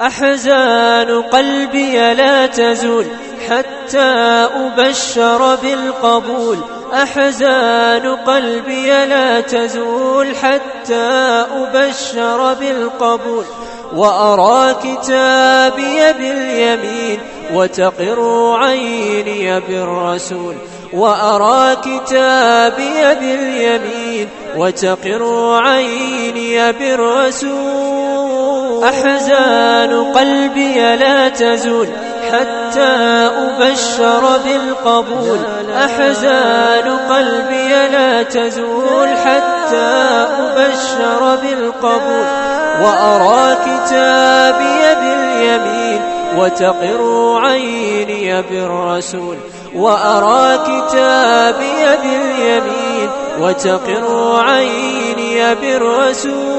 أحزان قلبي لا تزول حتى أبشر بالقبول. أحزان قلبي لا تزول حتى أبشر بالقبول. وأرى كتابي باليمين وتقر عيني بالرسول. وأرى كتابي باليمين وتقر عيني بالرسول. أحزان قلبي لا تزول حتى أبشر بالقبول. أحزان قلبي لا تزول حتى أبشر بالقبول. وأرى كتابي باليمين وتقر عيني بالرسول. وأرى كتابي باليمين وتقر عيني بالرسول